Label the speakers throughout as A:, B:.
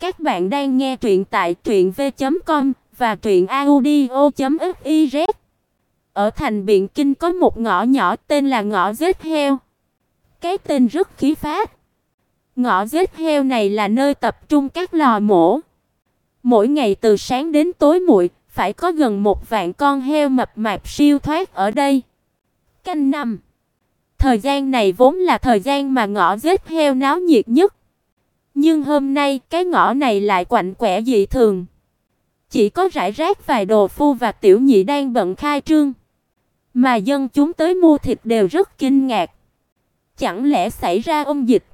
A: Các bạn đang nghe truyện tại truyệnv.com và truyệnaudio.fiz. Ở thành Biện Kinh có một ngõ nhỏ tên là ngõ giết heo. Cái tên rất khí phách. Ngõ giết heo này là nơi tập trung các lò mổ. Mỗi ngày từ sáng đến tối muội, phải có gần một vạn con heo mập mạp siêu thoát ở đây. Canh năm. Thời gian này vốn là thời gian mà ngõ giết heo náo nhiệt nhất. Nhưng hôm nay cái ngõ này lại quạnh quẻ dị thường. Chỉ có rải rác vài đồ phu và tiểu nhị đang bận khai trương. Mà dân chúng tới mua thịt đều rất kinh ngạc. Chẳng lẽ xảy ra ông dịch?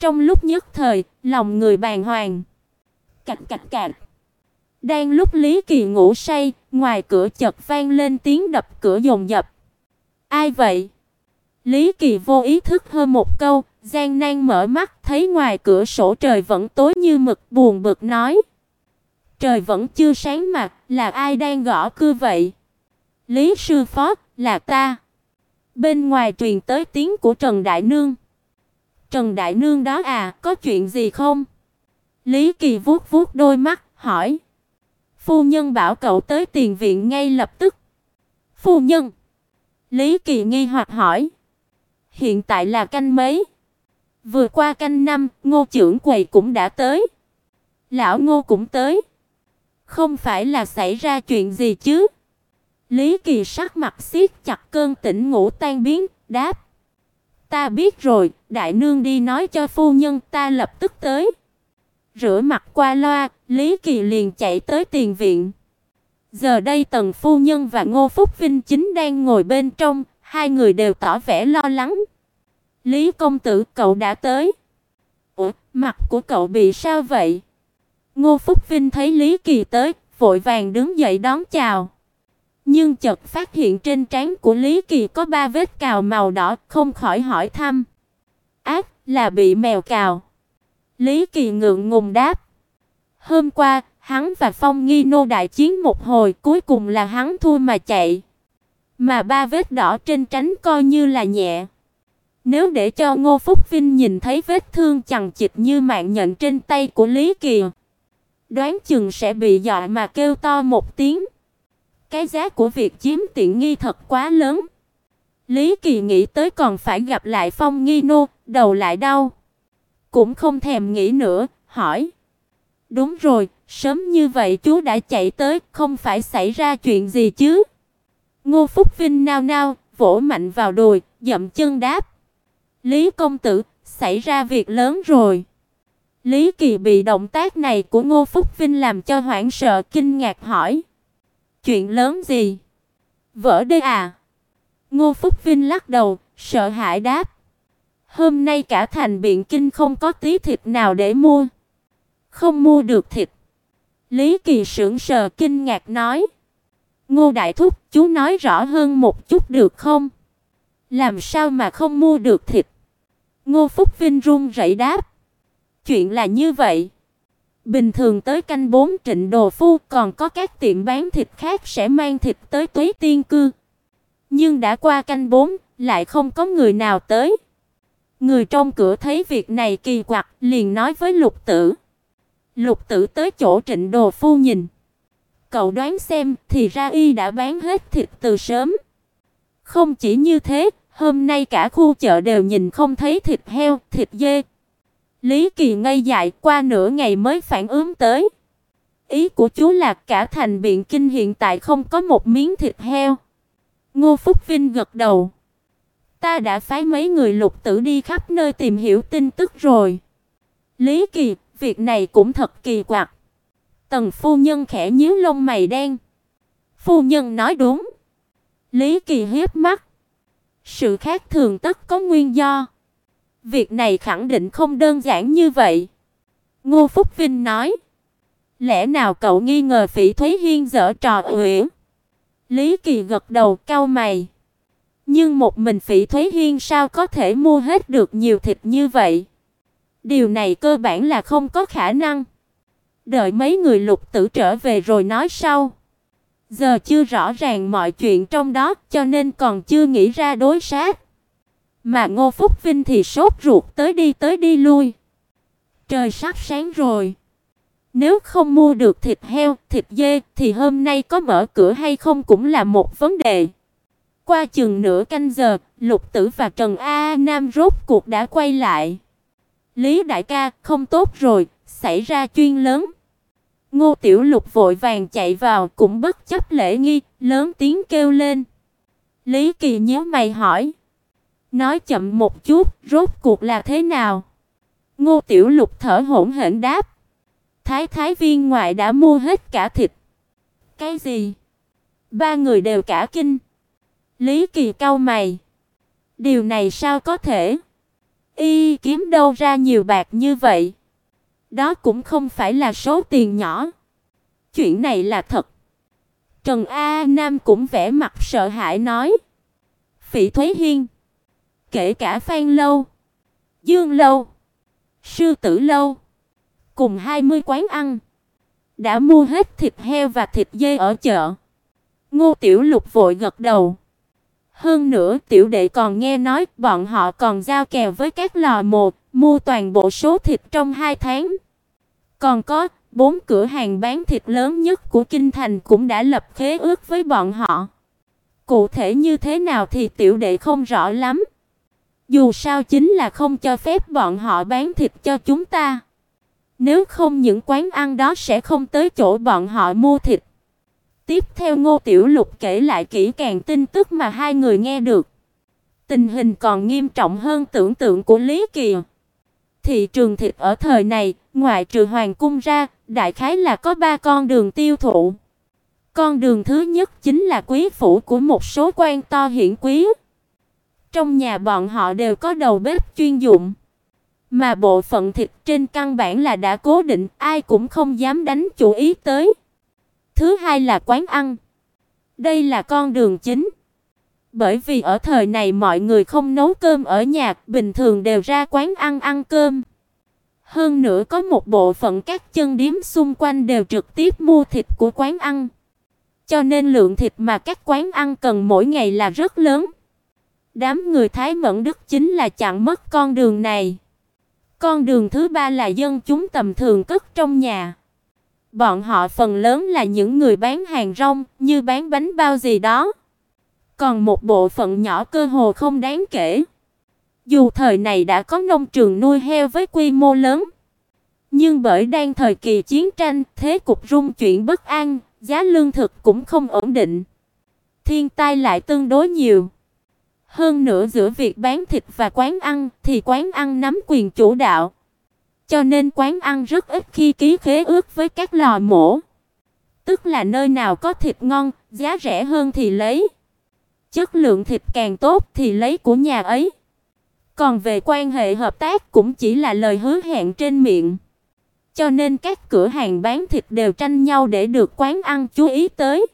A: Trong lúc nhất thời, lòng người bàng hoàng. Cạch cạch cạch. Đang lúc Lý Kỳ ngủ say, ngoài cửa chợt vang lên tiếng đập cửa dồn dập. Ai vậy? Lý Kỳ vô ý thức hơn một câu, Giang nan mở mắt, thấy ngoài cửa sổ trời vẫn tối như mực, buồn bực nói: "Trời vẫn chưa sáng mà, là ai đang gõ cửa vậy?" "Lý sư phó, là ta." Bên ngoài truyền tới tiếng của Trần Đại Nương. "Trần Đại Nương đó à, có chuyện gì không?" Lý Kỳ vuốt vuốt đôi mắt, hỏi: "Phu nhân bảo cậu tới tiền viện ngay lập tức." "Phu nhân?" Lý Kỳ nghi hoặc hỏi: Hiện tại là canh mấy? Vừa qua canh năm, Ngô trưởng quầy cũng đã tới. Lão Ngô cũng tới. Không phải là xảy ra chuyện gì chứ? Lý Kỳ sắc mặt siết chặt cơn tỉnh ngủ tan biến, đáp: "Ta biết rồi, đại nương đi nói cho phu nhân, ta lập tức tới." Rửa mặt qua loa, Lý Kỳ liền chạy tới tiền viện. Giờ đây Tần phu nhân và Ngô Phúc Vinh chính đang ngồi bên trong, hai người đều tỏ vẻ lo lắng. Lý công tử, cậu đã tới. Ủa, mặt của cậu bị sao vậy? Ngô Phúc Vinh thấy Lý Kỳ tới, vội vàng đứng dậy đón chào. Nhưng chợt phát hiện trên trán của Lý Kỳ có ba vết cào màu đỏ, không khỏi hỏi thăm. Ác, là bị mèo cào. Lý Kỳ ngượng ngùng đáp. Hôm qua, hắn và Phong Nghi Nô đại chiến một hồi, cuối cùng là hắn thua mà chạy. Mà ba vết đỏ trên trán coi như là nhẹ. Nếu để cho Ngô Phúc Vinh nhìn thấy vết thương chằng chịt như mạng nhện trên tay của Lý Kỳ, đoán chừng sẽ bị dọa mà kêu to một tiếng. Cái giá của việc chiếm tiện nghi thật quá lớn. Lý Kỳ nghĩ tới còn phải gặp lại Phong Nghi Nô, đầu lại đau. Cũng không thèm nghĩ nữa, hỏi: "Đúng rồi, sớm như vậy chú đã chạy tới, không phải xảy ra chuyện gì chứ?" Ngô Phúc Vinh nao nao, vỗ mạnh vào đùi, dậm chân đáp: "Lý công tử, xảy ra việc lớn rồi." Lý Kỳ bị động tác này của Ngô Phúc Vinh làm cho hoảng sợ kinh ngạc hỏi: "Chuyện lớn gì?" "Vỡ đê à?" Ngô Phúc Vinh lắc đầu, sợ hãi đáp: "Hôm nay cả thành Biện Kinh không có tí thịt nào để mua." "Không mua được thịt?" Lý Kỳ sững sờ kinh ngạc nói: "Ngô đại thúc, chú nói rõ hơn một chút được không? Làm sao mà không mua được thịt?" Ngô Phúc Vinh run rẩy đáp. Chuyện là như vậy. Bình thường tới canh bốn Trịnh Đồ Phu còn có các tiệm bán thịt khác sẽ mang thịt tới Tuế Tiên cư. Nhưng đã qua canh bốn lại không có người nào tới. Người trong cửa thấy việc này kỳ quặc, liền nói với Lục Tử. Lục Tử tới chỗ Trịnh Đồ Phu nhìn. Cậu đoán xem, thì ra y đã bán hết thịt từ sớm. Không chỉ như thế, Hôm nay cả khu chợ đều nhìn không thấy thịt heo, thịt dê. Lý Kỳ ngây dại qua nửa ngày mới phản ứng tới. Ý của chú là cả thành Biện Kinh hiện tại không có một miếng thịt heo. Ngô Phúc Vinh gật đầu. Ta đã phái mấy người lục tử đi khắp nơi tìm hiểu tin tức rồi. Lý Kỳ, việc này cũng thật kỳ quặc. Tần phu nhân khẽ nhíu lông mày đen. Phu nhân nói đúng. Lý Kỳ hiếp mắt. Sự khác thường tất có nguyên do. Việc này khẳng định không đơn giản như vậy. Ngô Phúc Vinh nói. Lẽ nào cậu nghi ngờ Phỉ Thúy Hiên dở trò uyển? Lý Kỳ gật đầu cau mày. Nhưng một mình Phỉ Thúy Hiên sao có thể mua hết được nhiều thịt như vậy? Điều này cơ bản là không có khả năng. Đợi mấy người lục tử trở về rồi nói sau. Giờ chưa rõ ràng mọi chuyện trong đó, cho nên còn chưa nghĩ ra đối sách. Mà Ngô Phúc Vinh thì sốt ruột tới đi tới đi lui. Trời sắp sáng rồi. Nếu không mua được thịt heo, thịt dê thì hôm nay có mở cửa hay không cũng là một vấn đề. Qua chừng nửa canh giờ, Lục Tử và Trần A Nam rốt cuộc đã quay lại. Lý đại ca, không tốt rồi, xảy ra chuyện lớn. Ngô Tiểu Lục vội vàng chạy vào, cũng bất chấp lễ nghi, lớn tiếng kêu lên. Lý Kỳ nhíu mày hỏi: "Nói chậm một chút, rốt cuộc là thế nào?" Ngô Tiểu Lục thở hổn hển đáp: "Thái thái viên ngoại đã mua hết cả thịt." "Cái gì?" Ba người đều cả kinh. Lý Kỳ cau mày. Điều này sao có thể? Y kiếm đâu ra nhiều bạc như vậy? Đó cũng không phải là số tiền nhỏ. Chuyện này là thật. Trần A Nam cũng vẻ mặt sợ hãi nói. Phỉ Thúy Hiên, kể cả Phan lâu, Dương lâu, Sư tử lâu, cùng 20 quán ăn đã mua hết thịt heo và thịt dê ở chợ. Ngô Tiểu Lục vội gật đầu. Hơn nữa, tiểu đệ còn nghe nói bọn họ còn giao kèo với các lò một, mua toàn bộ số thịt trong 2 tháng. Còn có, bốn cửa hàng bán thịt lớn nhất của kinh thành cũng đã lập khế ước với bọn họ. Cụ thể như thế nào thì tiểu đệ không rõ lắm. Dù sao chính là không cho phép bọn họ bán thịt cho chúng ta. Nếu không những quán ăn đó sẽ không tới chỗ bọn họ mua thịt. Tiếp theo Ngô Tiểu Lục kể lại kỹ càng tin tức mà hai người nghe được. Tình hình còn nghiêm trọng hơn tưởng tượng của Lý Kỳ. Thị trường thịt ở thời này, ngoài trừ hoàng cung ra, đại khái là có ba con đường tiêu thụ. Con đường thứ nhất chính là quý phủ của một số quan to hiển quý. Trong nhà bọn họ đều có đầu bếp chuyên dụng. Mà bộ phận thịt trên căn bản là đã cố định, ai cũng không dám đánh chủ ý tới. Thứ hai là quán ăn. Đây là con đường chính. Bởi vì ở thời này mọi người không nấu cơm ở nhà, bình thường đều ra quán ăn ăn cơm. Hơn nữa có một bộ phận các chân điếm xung quanh đều trực tiếp mua thịt của quán ăn. Cho nên lượng thịt mà các quán ăn cần mỗi ngày là rất lớn. Đám người Thái Mẫn Đức chính là chặn mất con đường này. Con đường thứ ba là dân chúng tầm thường cất trong nhà. Bọn họ phần lớn là những người bán hàng rong, như bán bánh bao gì đó. Còn một bộ phận nhỏ cơ hồ không đáng kể. Dù thời này đã có nông trường nuôi heo với quy mô lớn, nhưng bởi đang thời kỳ chiến tranh, thế cục rung chuyển bất an, giá lương thực cũng không ổn định. Thiên tai lại tương đối nhiều. Hơn nữa giữa việc bán thịt và quán ăn thì quán ăn nắm quyền chủ đạo. Cho nên quán ăn rất ít khi ký khế ước với các lò mổ. Tức là nơi nào có thịt ngon, giá rẻ hơn thì lấy. Chất lượng thịt càng tốt thì lấy của nhà ấy. Còn về quan hệ hợp tác cũng chỉ là lời hứa hẹn trên miệng. Cho nên các cửa hàng bán thịt đều tranh nhau để được quán ăn chú ý tới.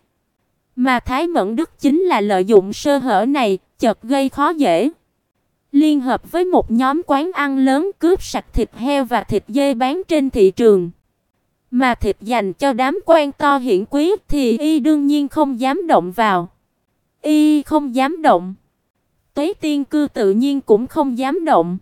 A: Mà Thái Mẫn Đức chính là lợi dụng sơ hở này, chợt gây khó dễ. Liên hợp với một nhóm quán ăn lớn cướp sạch thịt heo và thịt dê bán trên thị trường. Mà thịt dành cho đám quan to hiển quý thì y đương nhiên không dám động vào. Y không dám động. Tuế tiên cư tự nhiên cũng không dám động.